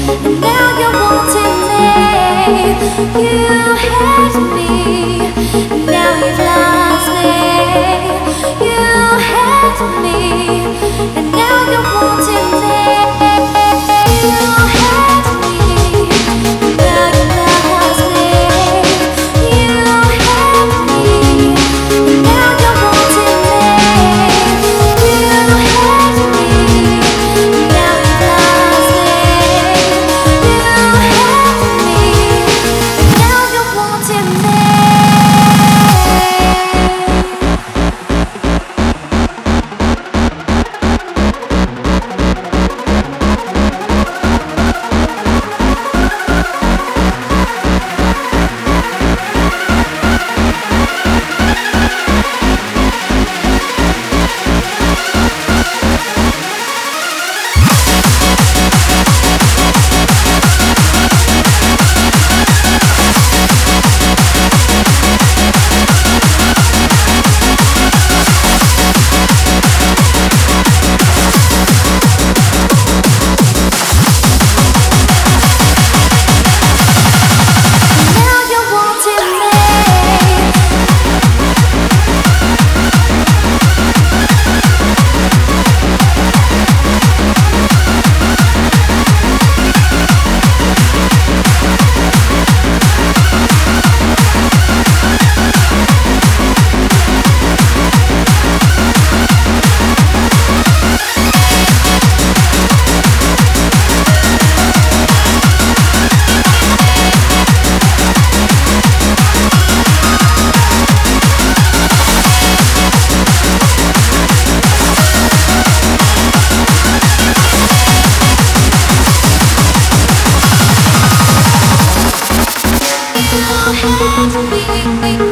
hands to be.